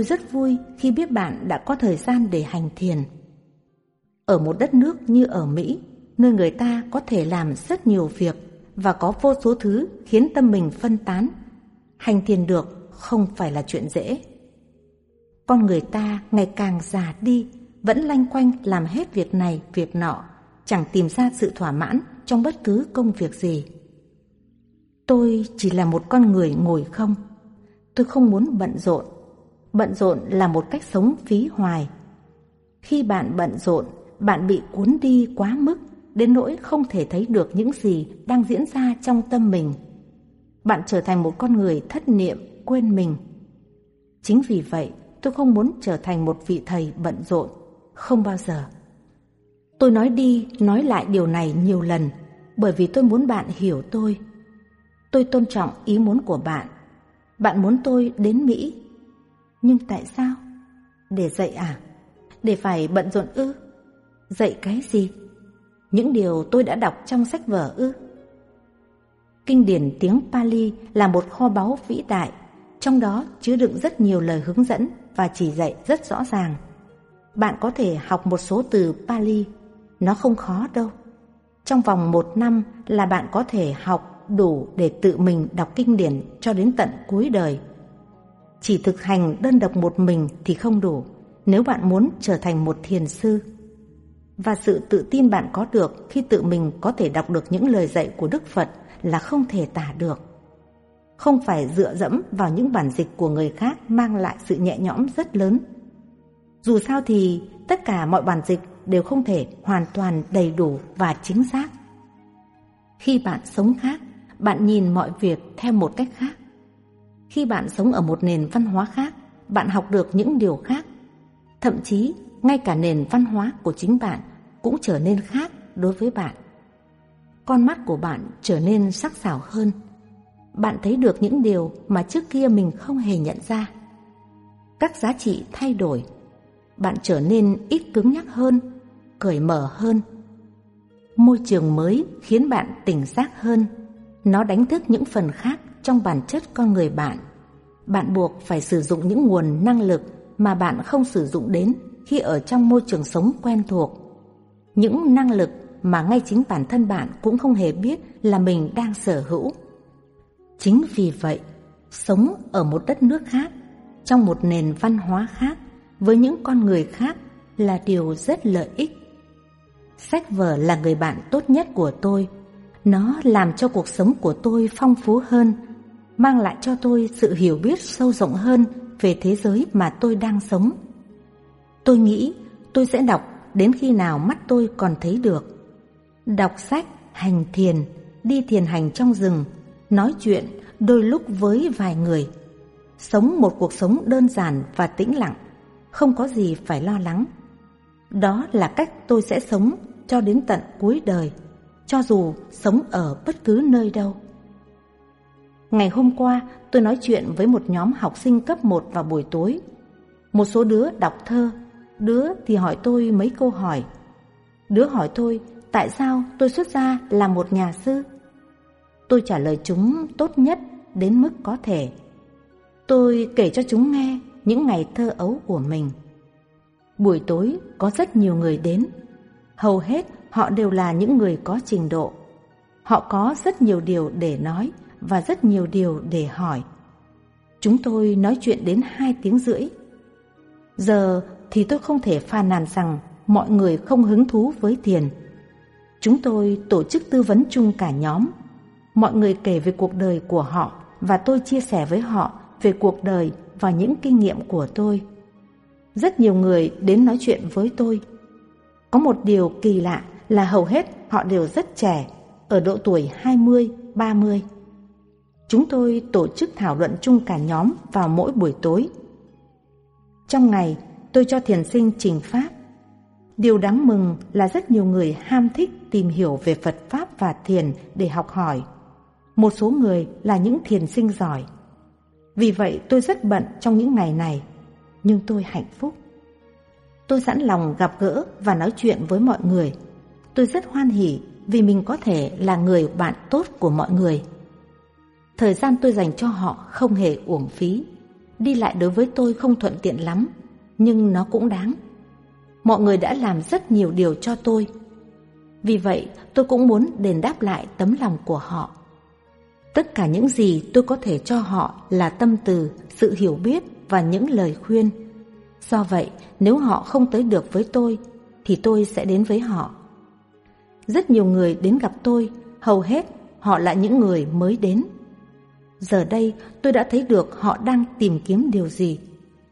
Tôi rất vui khi biết bạn đã có thời gian để hành thiền. Ở một đất nước như ở Mỹ, nơi người ta có thể làm rất nhiều việc và có vô số thứ khiến tâm mình phân tán, hành thiền được không phải là chuyện dễ. Con người ta ngày càng già đi, vẫn lanh quanh làm hết việc này, việc nọ, chẳng tìm ra sự thỏa mãn trong bất cứ công việc gì. Tôi chỉ là một con người ngồi không. Tôi không muốn bận rộn. Bận rộn là một cách sống phí hoài. Khi bạn bận rộn, bạn bị cuốn đi quá mức đến nỗi không thể thấy được những gì đang diễn ra trong tâm mình. Bạn trở thành một con người thất niệm, quên mình. Chính vì vậy, tôi không muốn trở thành một vị thầy bận rộn, không bao giờ. Tôi nói đi, nói lại điều này nhiều lần, bởi vì tôi muốn bạn hiểu tôi. Tôi tôn trọng ý muốn của bạn. Bạn muốn tôi đến Mỹ. Nhưng tại sao? Để dạy à? Để phải bận rộn ư? Dạy cái gì? Những điều tôi đã đọc trong sách vở ư? Kinh điển tiếng Pali là một kho báu vĩ đại, trong đó chứa đựng rất nhiều lời hướng dẫn và chỉ dạy rất rõ ràng. Bạn có thể học một số từ Pali, nó không khó đâu. Trong vòng một năm là bạn có thể học đủ để tự mình đọc kinh điển cho đến tận cuối đời. Chỉ thực hành đơn độc một mình thì không đủ nếu bạn muốn trở thành một thiền sư. Và sự tự tin bạn có được khi tự mình có thể đọc được những lời dạy của Đức Phật là không thể tả được. Không phải dựa dẫm vào những bản dịch của người khác mang lại sự nhẹ nhõm rất lớn. Dù sao thì tất cả mọi bản dịch đều không thể hoàn toàn đầy đủ và chính xác. Khi bạn sống khác, bạn nhìn mọi việc theo một cách khác. Khi bạn sống ở một nền văn hóa khác, bạn học được những điều khác. Thậm chí, ngay cả nền văn hóa của chính bạn cũng trở nên khác đối với bạn. Con mắt của bạn trở nên sắc sảo hơn. Bạn thấy được những điều mà trước kia mình không hề nhận ra. Các giá trị thay đổi. Bạn trở nên ít cứng nhắc hơn, cởi mở hơn. Môi trường mới khiến bạn tỉnh giác hơn. Nó đánh thức những phần khác trong bản chất con người bạn. Bạn buộc phải sử dụng những nguồn năng lực mà bạn không sử dụng đến khi ở trong môi trường sống quen thuộc. Những năng lực mà ngay chính bản thân bạn cũng không hề biết là mình đang sở hữu. Chính vì vậy, sống ở một đất nước khác, trong một nền văn hóa khác, với những con người khác là điều rất lợi ích. Sách vở là người bạn tốt nhất của tôi. Nó làm cho cuộc sống của tôi phong phú hơn, mang lại cho tôi sự hiểu biết sâu rộng hơn về thế giới mà tôi đang sống. Tôi nghĩ tôi sẽ đọc đến khi nào mắt tôi còn thấy được. Đọc sách, hành thiền, đi thiền hành trong rừng, nói chuyện đôi lúc với vài người. Sống một cuộc sống đơn giản và tĩnh lặng, không có gì phải lo lắng. Đó là cách tôi sẽ sống cho đến tận cuối đời, cho dù sống ở bất cứ nơi đâu. Ngày hôm qua, tôi nói chuyện với một nhóm học sinh cấp 1 vào buổi tối. Một số đứa đọc thơ, đứa thì hỏi tôi mấy câu hỏi. Đứa hỏi tôi tại sao tôi xuất gia là một nhà sư. Tôi trả lời chúng tốt nhất đến mức có thể. Tôi kể cho chúng nghe những ngày thơ ấu của mình. Buổi tối có rất nhiều người đến. Hầu hết họ đều là những người có trình độ. Họ có rất nhiều điều để nói và rất nhiều điều để hỏi. Chúng tôi nói chuyện đến hai tiếng rưỡi. Giờ thì tôi không thể phàn nàn rằng mọi người không hứng thú với tiền. Chúng tôi tổ chức tư vấn chung cả nhóm. Mọi người kể về cuộc đời của họ và tôi chia sẻ với họ về cuộc đời và những kinh nghiệm của tôi. Rất nhiều người đến nói chuyện với tôi. Có một điều kỳ lạ là hầu hết họ đều rất trẻ, ở độ tuổi 20, 30. Chúng tôi tổ chức thảo luận chung cả nhóm vào mỗi buổi tối. Trong ngày, tôi cho thiền sinh trình pháp. Điều đáng mừng là rất nhiều người ham thích tìm hiểu về Phật Pháp và thiền để học hỏi. Một số người là những thiền sinh giỏi. Vì vậy tôi rất bận trong những ngày này, nhưng tôi hạnh phúc. Tôi sẵn lòng gặp gỡ và nói chuyện với mọi người. Tôi rất hoan hỉ vì mình có thể là người bạn tốt của mọi người. Thời gian tôi dành cho họ không hề uổng phí. đi lại đối với tôi không thuận tiện lắm, nhưng nó cũng đáng. Mọi người đã làm rất nhiều điều cho tôi. Vì vậy, tôi cũng muốn đền đáp lại tấm lòng của họ. Tất cả những gì tôi có thể cho họ là tâm từ, sự hiểu biết và những lời khuyên. Do vậy, nếu họ không tới được với tôi, thì tôi sẽ đến với họ. Rất nhiều người đến gặp tôi, hầu hết họ là những người mới đến. Giờ đây tôi đã thấy được họ đang tìm kiếm điều gì.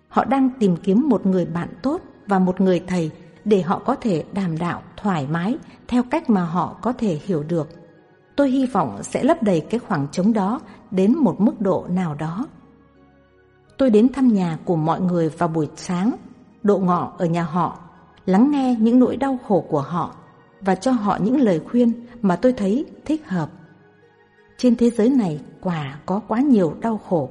Họ đang tìm kiếm một người bạn tốt và một người thầy để họ có thể đàm đạo thoải mái theo cách mà họ có thể hiểu được. Tôi hy vọng sẽ lấp đầy cái khoảng trống đó đến một mức độ nào đó. Tôi đến thăm nhà của mọi người vào buổi sáng, độ ngọ ở nhà họ, lắng nghe những nỗi đau khổ của họ và cho họ những lời khuyên mà tôi thấy thích hợp. Trên thế giới này quả có quá nhiều đau khổ.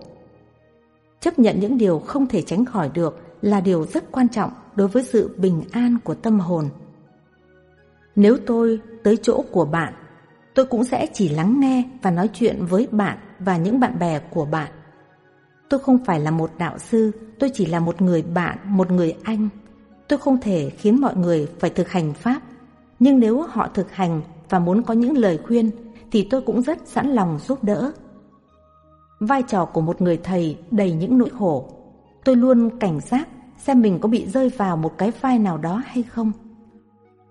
Chấp nhận những điều không thể tránh khỏi được là điều rất quan trọng đối với sự bình an của tâm hồn. Nếu tôi tới chỗ của bạn, tôi cũng sẽ chỉ lắng nghe và nói chuyện với bạn và những bạn bè của bạn. Tôi không phải là một đạo sư, tôi chỉ là một người bạn, một người anh. Tôi không thể khiến mọi người phải thực hành Pháp, nhưng nếu họ thực hành và muốn có những lời khuyên thì tôi cũng rất sẵn lòng giúp đỡ. Vai trò của một người thầy đầy những nỗi khổ, tôi luôn cảnh giác xem mình có bị rơi vào một cái vai nào đó hay không.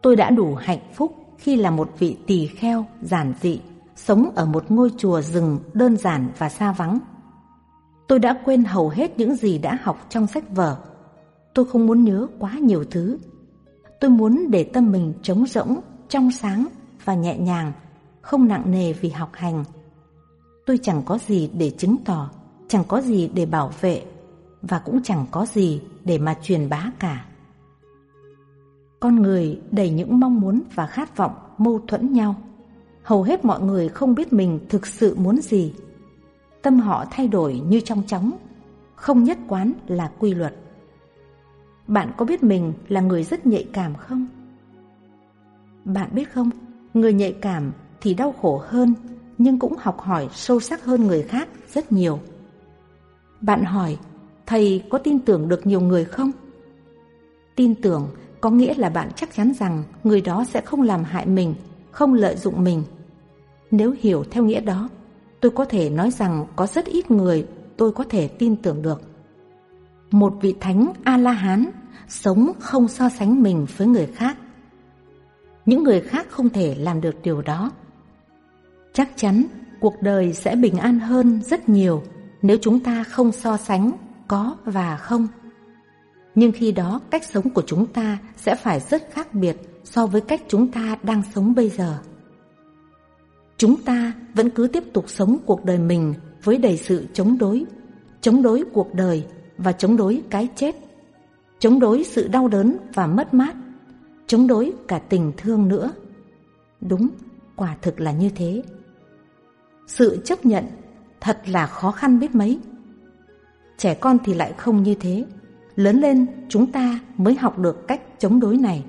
Tôi đã đủ hạnh phúc khi là một vị tỳ kheo giản dị, sống ở một ngôi chùa rừng đơn giản và xa vắng. Tôi đã quên hầu hết những gì đã học trong sách vở. Tôi không muốn nhớ quá nhiều thứ. Tôi muốn để tâm mình trống rỗng, trong sáng và nhẹ nhàng, không nặng nề vì học hành. Tôi chẳng có gì để chứng tỏ, chẳng có gì để bảo vệ và cũng chẳng có gì để mà truyền bá cả. Con người đầy những mong muốn và khát vọng mâu thuẫn nhau. Hầu hết mọi người không biết mình thực sự muốn gì. Tâm họ thay đổi như trong chóng, không nhất quán là quy luật. Bạn có biết mình là người rất nhạy cảm không? Bạn biết không, người nhạy cảm thì đau khổ hơn nhưng cũng học hỏi sâu sắc hơn người khác rất nhiều. Bạn hỏi, thầy có tin tưởng được nhiều người không? Tin tưởng có nghĩa là bạn chắc chắn rằng người đó sẽ không làm hại mình, không lợi dụng mình. Nếu hiểu theo nghĩa đó, tôi có thể nói rằng có rất ít người tôi có thể tin tưởng được. Một vị thánh A-la-hán sống không so sánh mình với người khác. Những người khác không thể làm được điều đó. Chắc chắn cuộc đời sẽ bình an hơn rất nhiều nếu chúng ta không so sánh có và không. Nhưng khi đó cách sống của chúng ta sẽ phải rất khác biệt so với cách chúng ta đang sống bây giờ. Chúng ta vẫn cứ tiếp tục sống cuộc đời mình với đầy sự chống đối, chống đối cuộc đời và chống đối cái chết, chống đối sự đau đớn và mất mát, chống đối cả tình thương nữa. Đúng, quả thực là như thế. Sự chấp nhận thật là khó khăn biết mấy. Trẻ con thì lại không như thế. Lớn lên chúng ta mới học được cách chống đối này.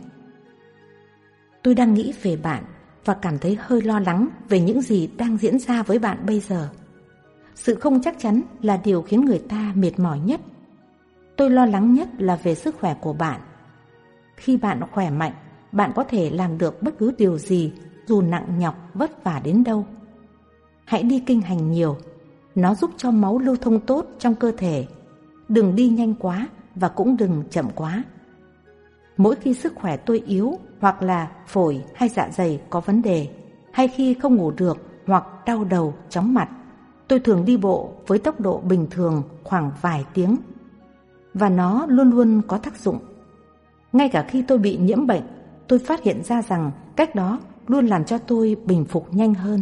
Tôi đang nghĩ về bạn và cảm thấy hơi lo lắng về những gì đang diễn ra với bạn bây giờ. Sự không chắc chắn là điều khiến người ta mệt mỏi nhất. Tôi lo lắng nhất là về sức khỏe của bạn. Khi bạn khỏe mạnh, bạn có thể làm được bất cứ điều gì dù nặng nhọc vất vả đến đâu. Hãy đi kinh hành nhiều, nó giúp cho máu lưu thông tốt trong cơ thể. Đừng đi nhanh quá và cũng đừng chậm quá. Mỗi khi sức khỏe tôi yếu hoặc là phổi hay dạ dày có vấn đề, hay khi không ngủ được hoặc đau đầu, chóng mặt, tôi thường đi bộ với tốc độ bình thường khoảng vài tiếng. Và nó luôn luôn có tác dụng. Ngay cả khi tôi bị nhiễm bệnh, tôi phát hiện ra rằng cách đó luôn làm cho tôi bình phục nhanh hơn.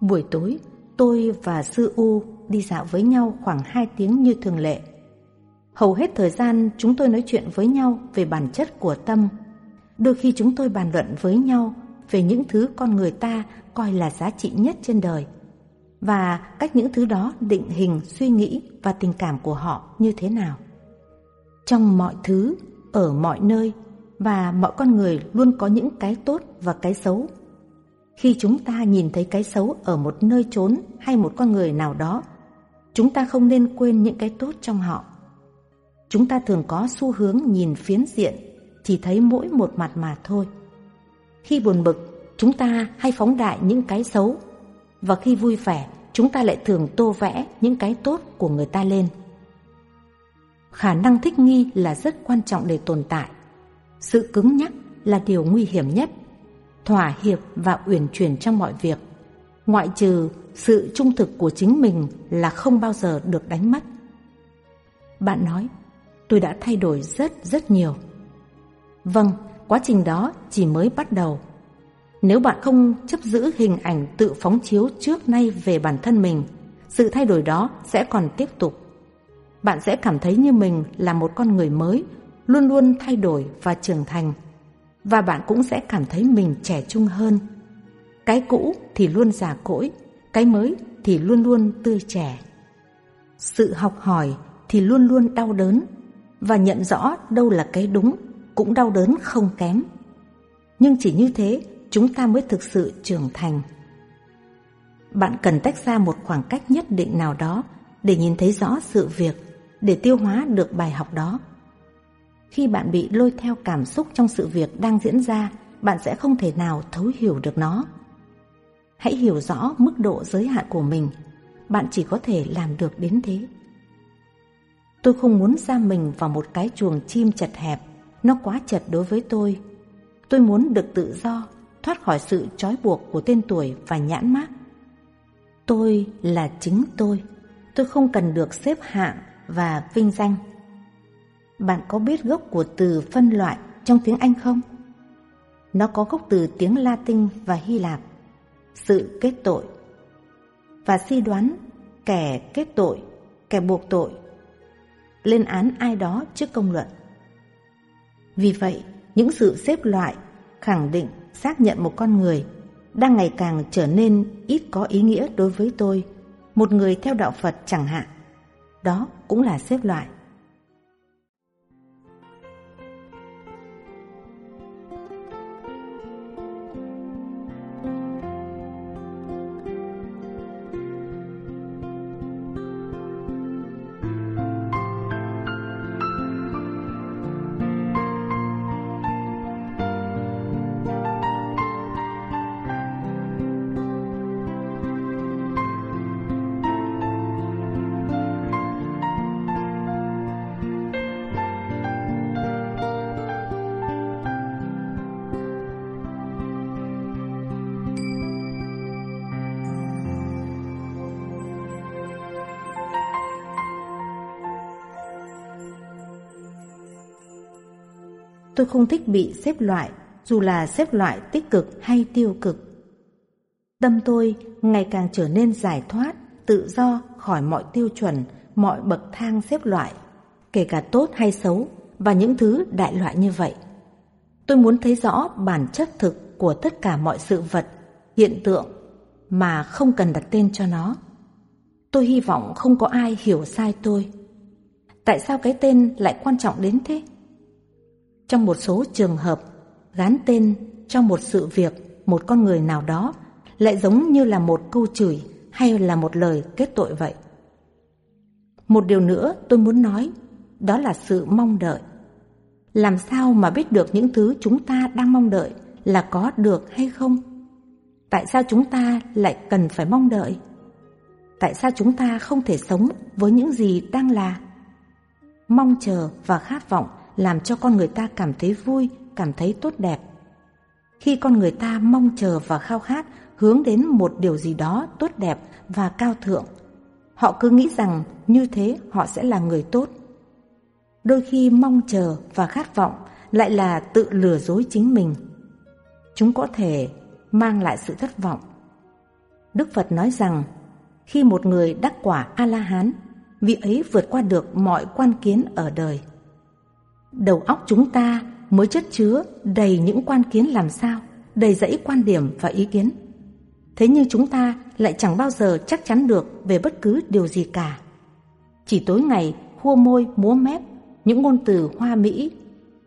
Buổi tối, tôi và Sư U đi dạo với nhau khoảng 2 tiếng như thường lệ. Hầu hết thời gian chúng tôi nói chuyện với nhau về bản chất của tâm. Đôi khi chúng tôi bàn luận với nhau về những thứ con người ta coi là giá trị nhất trên đời và cách những thứ đó định hình suy nghĩ và tình cảm của họ như thế nào. Trong mọi thứ, ở mọi nơi và mọi con người luôn có những cái tốt và cái xấu. Khi chúng ta nhìn thấy cái xấu ở một nơi trốn hay một con người nào đó, chúng ta không nên quên những cái tốt trong họ. Chúng ta thường có xu hướng nhìn phiến diện, chỉ thấy mỗi một mặt mà thôi. Khi buồn bực, chúng ta hay phóng đại những cái xấu, và khi vui vẻ, chúng ta lại thường tô vẽ những cái tốt của người ta lên. Khả năng thích nghi là rất quan trọng để tồn tại. Sự cứng nhắc là điều nguy hiểm nhất. Thỏa hiệp và uyển chuyển trong mọi việc, ngoại trừ sự trung thực của chính mình là không bao giờ được đánh mất. Bạn nói, tôi đã thay đổi rất rất nhiều. Vâng, quá trình đó chỉ mới bắt đầu. Nếu bạn không chấp giữ hình ảnh tự phóng chiếu trước nay về bản thân mình, sự thay đổi đó sẽ còn tiếp tục. Bạn sẽ cảm thấy như mình là một con người mới, luôn luôn thay đổi và trưởng thành. Và bạn cũng sẽ cảm thấy mình trẻ trung hơn. Cái cũ thì luôn già cỗi, cái mới thì luôn luôn tươi trẻ. Sự học hỏi thì luôn luôn đau đớn, và nhận rõ đâu là cái đúng cũng đau đớn không kém. Nhưng chỉ như thế chúng ta mới thực sự trưởng thành. Bạn cần tách ra một khoảng cách nhất định nào đó để nhìn thấy rõ sự việc, để tiêu hóa được bài học đó. Khi bạn bị lôi theo cảm xúc trong sự việc đang diễn ra, bạn sẽ không thể nào thấu hiểu được nó. Hãy hiểu rõ mức độ giới hạn của mình, bạn chỉ có thể làm được đến thế. Tôi không muốn ra mình vào một cái chuồng chim chật hẹp, nó quá chật đối với tôi. Tôi muốn được tự do, thoát khỏi sự trói buộc của tên tuổi và nhãn mác. Tôi là chính tôi, tôi không cần được xếp hạng và vinh danh. Bạn có biết gốc của từ phân loại trong tiếng Anh không? Nó có gốc từ tiếng Latin và Hy Lạp, sự kết tội. Và suy đoán kẻ kết tội, kẻ buộc tội, lên án ai đó trước công luận. Vì vậy, những sự xếp loại, khẳng định xác nhận một con người đang ngày càng trở nên ít có ý nghĩa đối với tôi, một người theo đạo Phật chẳng hạn. Đó cũng là xếp loại. Tôi không thích bị xếp loại, dù là xếp loại tích cực hay tiêu cực. Tâm tôi ngày càng trở nên giải thoát, tự do khỏi mọi tiêu chuẩn, mọi bậc thang xếp loại, kể cả tốt hay xấu và những thứ đại loại như vậy. Tôi muốn thấy rõ bản chất thực của tất cả mọi sự vật, hiện tượng mà không cần đặt tên cho nó. Tôi hy vọng không có ai hiểu sai tôi. Tại sao cái tên lại quan trọng đến thế? Trong một số trường hợp, gán tên trong một sự việc, một con người nào đó lại giống như là một câu chửi hay là một lời kết tội vậy. Một điều nữa tôi muốn nói, đó là sự mong đợi. Làm sao mà biết được những thứ chúng ta đang mong đợi là có được hay không? Tại sao chúng ta lại cần phải mong đợi? Tại sao chúng ta không thể sống với những gì đang là? Mong chờ và khát vọng làm cho con người ta cảm thấy vui, cảm thấy tốt đẹp. Khi con người ta mong chờ và khao khát hướng đến một điều gì đó tốt đẹp và cao thượng, họ cứ nghĩ rằng như thế họ sẽ là người tốt. Đôi khi mong chờ và khát vọng lại là tự lừa dối chính mình. Chúng có thể mang lại sự thất vọng. Đức Phật nói rằng khi một người đắc quả A-la-hán, vị ấy vượt qua được mọi quan kiến ở đời. Đầu óc chúng ta mới chất chứa đầy những quan kiến làm sao, đầy dãy quan điểm và ý kiến. Thế nhưng chúng ta lại chẳng bao giờ chắc chắn được về bất cứ điều gì cả. Chỉ tối ngày khua môi múa mép những ngôn từ hoa mỹ,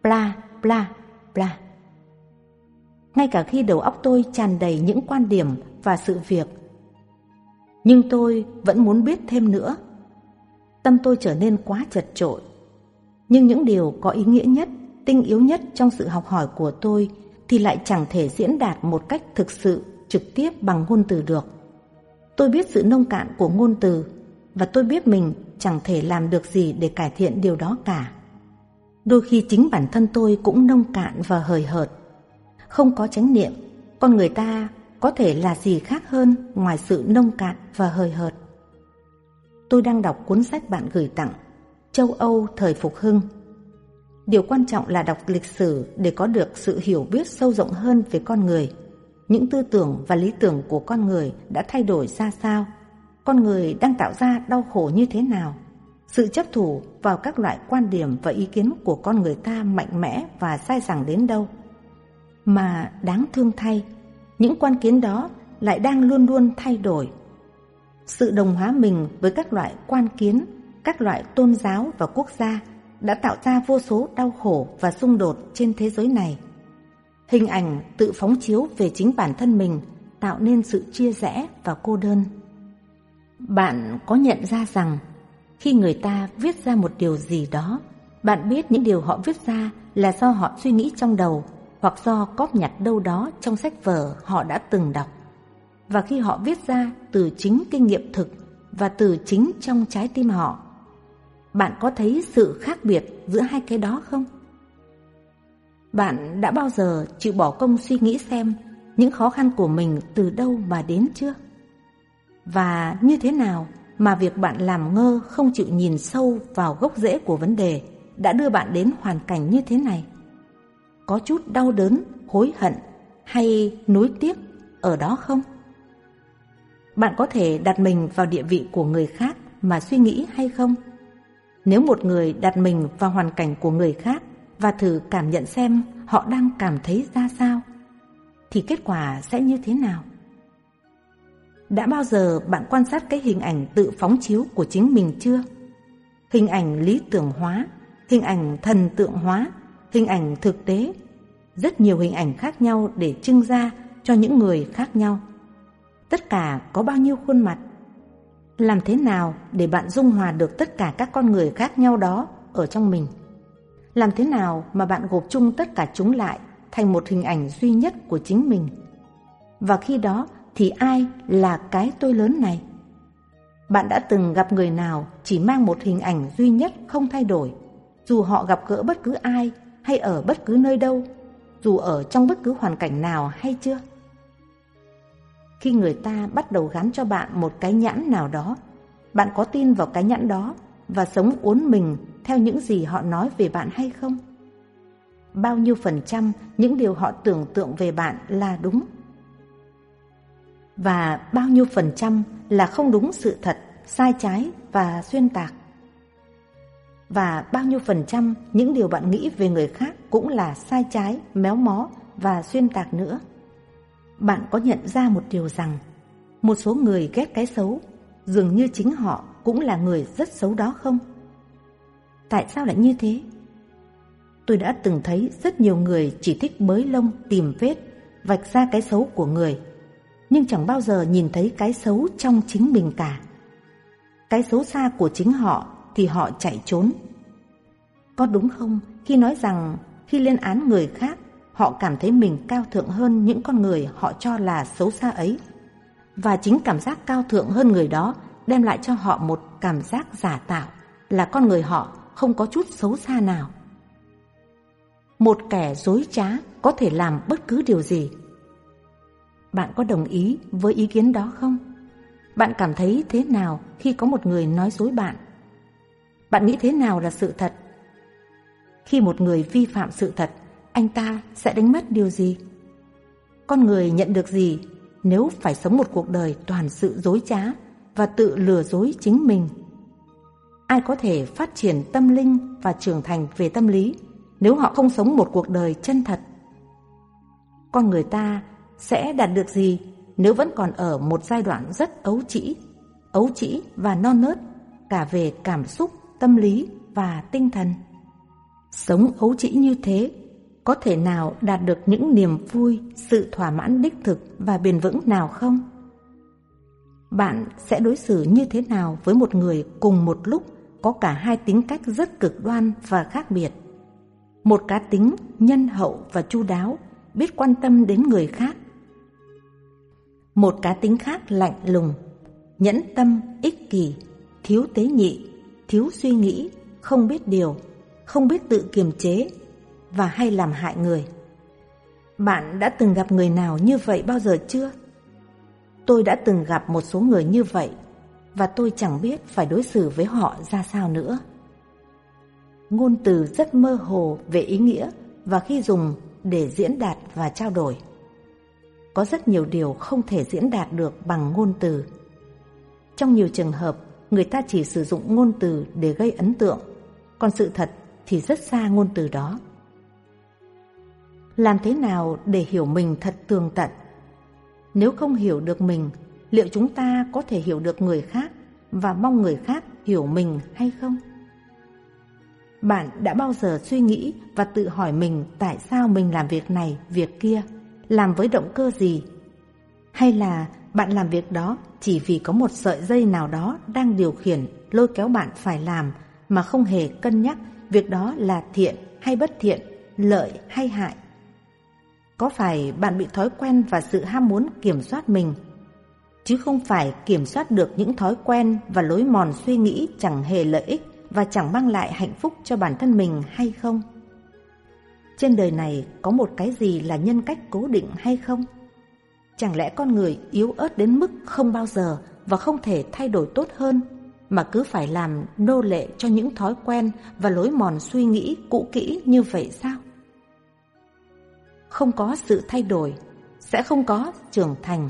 bla bla bla. Ngay cả khi đầu óc tôi tràn đầy những quan điểm và sự việc. Nhưng tôi vẫn muốn biết thêm nữa, Tâm tôi trở nên quá chật trội. Nhưng những điều có ý nghĩa nhất, tinh yếu nhất trong sự học hỏi của tôi thì lại chẳng thể diễn đạt một cách thực sự, trực tiếp bằng ngôn từ được. Tôi biết sự nông cạn của ngôn từ và tôi biết mình chẳng thể làm được gì để cải thiện điều đó cả. Đôi khi chính bản thân tôi cũng nông cạn và hời hợt. Không có chánh niệm, con người ta có thể là gì khác hơn ngoài sự nông cạn và hời hợt. Tôi đang đọc cuốn sách bạn gửi tặng Châu Âu thời phục hưng. Điều quan trọng là đọc lịch sử để có được sự hiểu biết sâu rộng hơn về con người. Những tư tưởng và lý tưởng của con người đã thay đổi ra sao? Con người đang tạo ra đau khổ như thế nào? Sự chấp thủ vào các loại quan điểm và ý kiến của con người ta mạnh mẽ và sai rằng đến đâu? Mà đáng thương thay, những quan kiến đó lại đang luôn luôn thay đổi. Sự đồng hóa mình với các loại quan kiến, các loại tôn giáo và quốc gia đã tạo ra vô số đau khổ và xung đột trên thế giới này. Hình ảnh tự phóng chiếu về chính bản thân mình tạo nên sự chia rẽ và cô đơn. Bạn có nhận ra rằng khi người ta viết ra một điều gì đó, bạn biết những điều họ viết ra là do họ suy nghĩ trong đầu hoặc do cóp nhặt đâu đó trong sách vở họ đã từng đọc. Và khi họ viết ra từ chính kinh nghiệm thực và từ chính trong trái tim họ, bạn có thấy sự khác biệt giữa hai cái đó không? Bạn đã bao giờ chịu bỏ công suy nghĩ xem những khó khăn của mình từ đâu mà đến chưa? Và như thế nào mà việc bạn làm ngơ không chịu nhìn sâu vào gốc rễ của vấn đề đã đưa bạn đến hoàn cảnh như thế này? có chút đau đớn, hối hận hay nuối tiếc ở đó không? Bạn có thể đặt mình vào địa vị của người khác mà suy nghĩ hay không? Nếu một người đặt mình vào hoàn cảnh của người khác và thử cảm nhận xem họ đang cảm thấy ra sao, thì kết quả sẽ như thế nào? Đã bao giờ bạn quan sát cái hình ảnh tự phóng chiếu của chính mình chưa? Hình ảnh lý tưởng hóa, hình ảnh thần tượng hóa hình ảnh thực tế, rất nhiều hình ảnh khác nhau để trưng ra cho những người khác nhau. Tất cả có bao nhiêu khuôn mặt? Làm thế nào để bạn dung hòa được tất cả các con người khác nhau đó ở trong mình? Làm thế nào mà bạn gộp chung tất cả chúng lại thành một hình ảnh duy nhất của chính mình? Và khi đó thì ai là cái tôi lớn này? Bạn đã từng gặp người nào chỉ mang một hình ảnh duy nhất không thay đổi, dù họ gặp gỡ bất cứ ai hay ở bất cứ nơi đâu, dù ở trong bất cứ hoàn cảnh nào hay chưa? Khi người ta bắt đầu gắn cho bạn một cái nhãn nào đó, bạn có tin vào cái nhãn đó và sống uốn mình theo những gì họ nói về bạn hay không? Bao nhiêu phần trăm những điều họ tưởng tượng về bạn là đúng? Và bao nhiêu phần trăm là không đúng sự thật, sai trái và xuyên tạc? và bao nhiêu phần trăm những điều bạn nghĩ về người khác cũng là sai trái, méo mó và xuyên tạc nữa. Bạn có nhận ra một điều rằng một số người ghét cái xấu dường như chính họ cũng là người rất xấu đó không? Tại sao lại như thế? Tôi đã từng thấy rất nhiều người chỉ thích bới lông tìm vết, vạch ra cái xấu của người, nhưng chẳng bao giờ nhìn thấy cái xấu trong chính mình cả. Cái xấu xa của chính họ thì họ chạy trốn. Có đúng không khi nói rằng khi lên án người khác, họ cảm thấy mình cao thượng hơn những con người họ cho là xấu xa ấy. Và chính cảm giác cao thượng hơn người đó đem lại cho họ một cảm giác giả tạo là con người họ không có chút xấu xa nào. Một kẻ dối trá có thể làm bất cứ điều gì. Bạn có đồng ý với ý kiến đó không? Bạn cảm thấy thế nào khi có một người nói dối bạn? Bạn nghĩ thế nào là sự thật? Khi một người vi phạm sự thật, anh ta sẽ đánh mất điều gì? Con người nhận được gì nếu phải sống một cuộc đời toàn sự dối trá và tự lừa dối chính mình? Ai có thể phát triển tâm linh và trưởng thành về tâm lý nếu họ không sống một cuộc đời chân thật? Con người ta sẽ đạt được gì nếu vẫn còn ở một giai đoạn rất ấu trĩ, ấu trĩ và non nớt cả về cảm xúc tâm lý và tinh thần. Sống ấu trĩ như thế, có thể nào đạt được những niềm vui, sự thỏa mãn đích thực và bền vững nào không? Bạn sẽ đối xử như thế nào với một người cùng một lúc có cả hai tính cách rất cực đoan và khác biệt. Một cá tính nhân hậu và chu đáo, biết quan tâm đến người khác. Một cá tính khác lạnh lùng, nhẫn tâm, ích kỷ, thiếu tế nhị, thiếu suy nghĩ, không biết điều, không biết tự kiềm chế và hay làm hại người. Bạn đã từng gặp người nào như vậy bao giờ chưa? Tôi đã từng gặp một số người như vậy và tôi chẳng biết phải đối xử với họ ra sao nữa. Ngôn từ rất mơ hồ về ý nghĩa và khi dùng để diễn đạt và trao đổi. Có rất nhiều điều không thể diễn đạt được bằng ngôn từ. Trong nhiều trường hợp, người ta chỉ sử dụng ngôn từ để gây ấn tượng, còn sự thật thì rất xa ngôn từ đó. Làm thế nào để hiểu mình thật tường tận? Nếu không hiểu được mình, liệu chúng ta có thể hiểu được người khác và mong người khác hiểu mình hay không? Bạn đã bao giờ suy nghĩ và tự hỏi mình tại sao mình làm việc này, việc kia, làm với động cơ gì? Hay là bạn làm việc đó chỉ vì có một sợi dây nào đó đang điều khiển, lôi kéo bạn phải làm mà không hề cân nhắc việc đó là thiện hay bất thiện, lợi hay hại? Có phải bạn bị thói quen và sự ham muốn kiểm soát mình chứ không phải kiểm soát được những thói quen và lối mòn suy nghĩ chẳng hề lợi ích và chẳng mang lại hạnh phúc cho bản thân mình hay không? Trên đời này có một cái gì là nhân cách cố định hay không? Chẳng lẽ con người yếu ớt đến mức không bao giờ và không thể thay đổi tốt hơn, mà cứ phải làm nô lệ cho những thói quen và lối mòn suy nghĩ cũ kỹ như vậy sao? Không có sự thay đổi, sẽ không có trưởng thành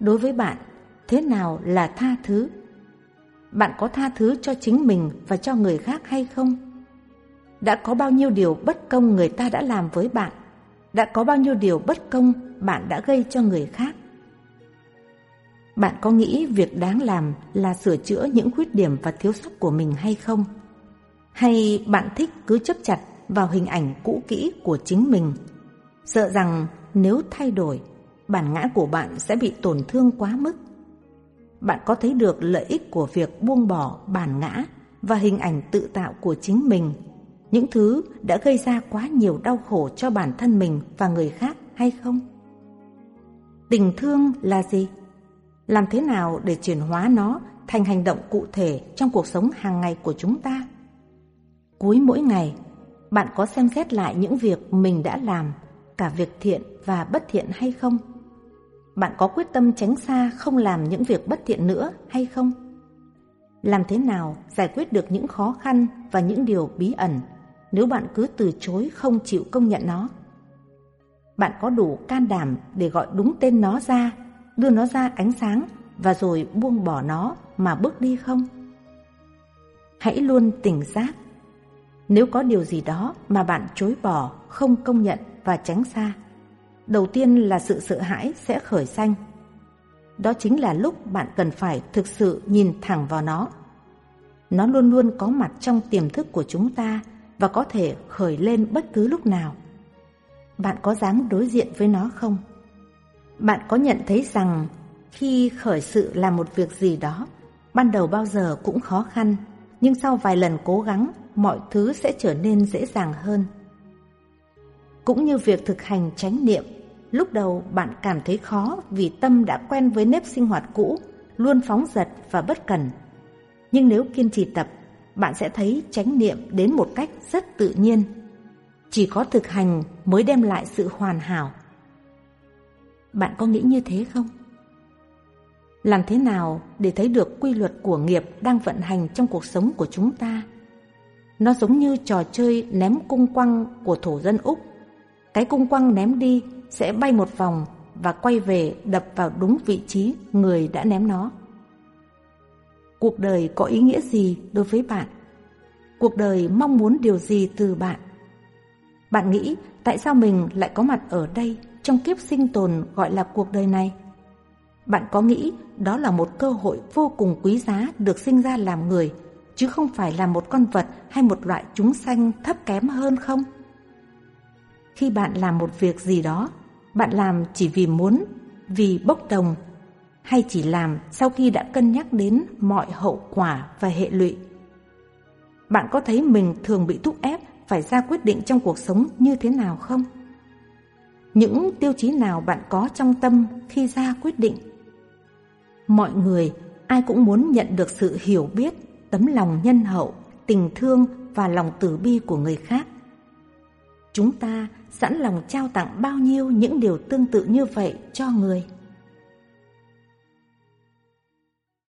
Đối với bạn, thế nào là tha thứ? Bạn có tha thứ cho chính mình và cho người khác hay không? Đã có bao nhiêu điều bất công người ta đã làm với bạn? Đã có bao nhiêu điều bất công bạn đã gây cho người khác? Bạn có nghĩ việc đáng làm là sửa chữa những khuyết điểm và thiếu sót của mình hay không? Hay bạn thích cứ chấp chặt vào hình ảnh cũ kỹ của chính mình, sợ rằng nếu thay đổi bản ngã của bạn sẽ bị tổn thương quá mức. Bạn có thấy được lợi ích của việc buông bỏ bản ngã và hình ảnh tự tạo của chính mình, những thứ đã gây ra quá nhiều đau khổ cho bản thân mình và người khác hay không? Tình thương là gì? Làm thế nào để chuyển hóa nó thành hành động cụ thể trong cuộc sống hàng ngày của chúng ta? Cuối mỗi ngày, bạn có xem xét lại những việc mình đã làm, cả việc thiện và bất thiện hay không? bạn có quyết tâm tránh xa không làm những việc bất thiện nữa hay không? Làm thế nào giải quyết được những khó khăn và những điều bí ẩn nếu bạn cứ từ chối không chịu công nhận nó? Bạn có đủ can đảm để gọi đúng tên nó ra, đưa nó ra ánh sáng và rồi buông bỏ nó mà bước đi không? Hãy luôn tỉnh giác. Nếu có điều gì đó mà bạn chối bỏ, không công nhận và tránh xa, đầu tiên là sự sợ hãi sẽ khởi sanh. Đó chính là lúc bạn cần phải thực sự nhìn thẳng vào nó. Nó luôn luôn có mặt trong tiềm thức của chúng ta và có thể khởi lên bất cứ lúc nào. Bạn có dám đối diện với nó không? Bạn có nhận thấy rằng khi khởi sự làm một việc gì đó, ban đầu bao giờ cũng khó khăn, nhưng sau vài lần cố gắng, mọi thứ sẽ trở nên dễ dàng hơn. Cũng như việc thực hành chánh niệm Lúc đầu bạn cảm thấy khó vì tâm đã quen với nếp sinh hoạt cũ, luôn phóng dật và bất cần. Nhưng nếu kiên trì tập, bạn sẽ thấy chánh niệm đến một cách rất tự nhiên. Chỉ có thực hành mới đem lại sự hoàn hảo. Bạn có nghĩ như thế không? Làm thế nào để thấy được quy luật của nghiệp đang vận hành trong cuộc sống của chúng ta? Nó giống như trò chơi ném cung quăng của thổ dân Úc. Cái cung quăng ném đi sẽ bay một vòng và quay về đập vào đúng vị trí người đã ném nó. Cuộc đời có ý nghĩa gì đối với bạn? Cuộc đời mong muốn điều gì từ bạn? Bạn nghĩ tại sao mình lại có mặt ở đây trong kiếp sinh tồn gọi là cuộc đời này? Bạn có nghĩ đó là một cơ hội vô cùng quý giá được sinh ra làm người, chứ không phải là một con vật hay một loại chúng sanh thấp kém hơn không? Khi bạn làm một việc gì đó, bạn làm chỉ vì muốn, vì bốc đồng, hay chỉ làm sau khi đã cân nhắc đến mọi hậu quả và hệ lụy, Bạn có thấy mình thường bị thúc ép phải ra quyết định trong cuộc sống như thế nào không? Những tiêu chí nào bạn có trong tâm khi ra quyết định? Mọi người, ai cũng muốn nhận được sự hiểu biết, tấm lòng nhân hậu, tình thương và lòng từ bi của người khác. Chúng ta sẵn lòng trao tặng bao nhiêu những điều tương tự như vậy cho người.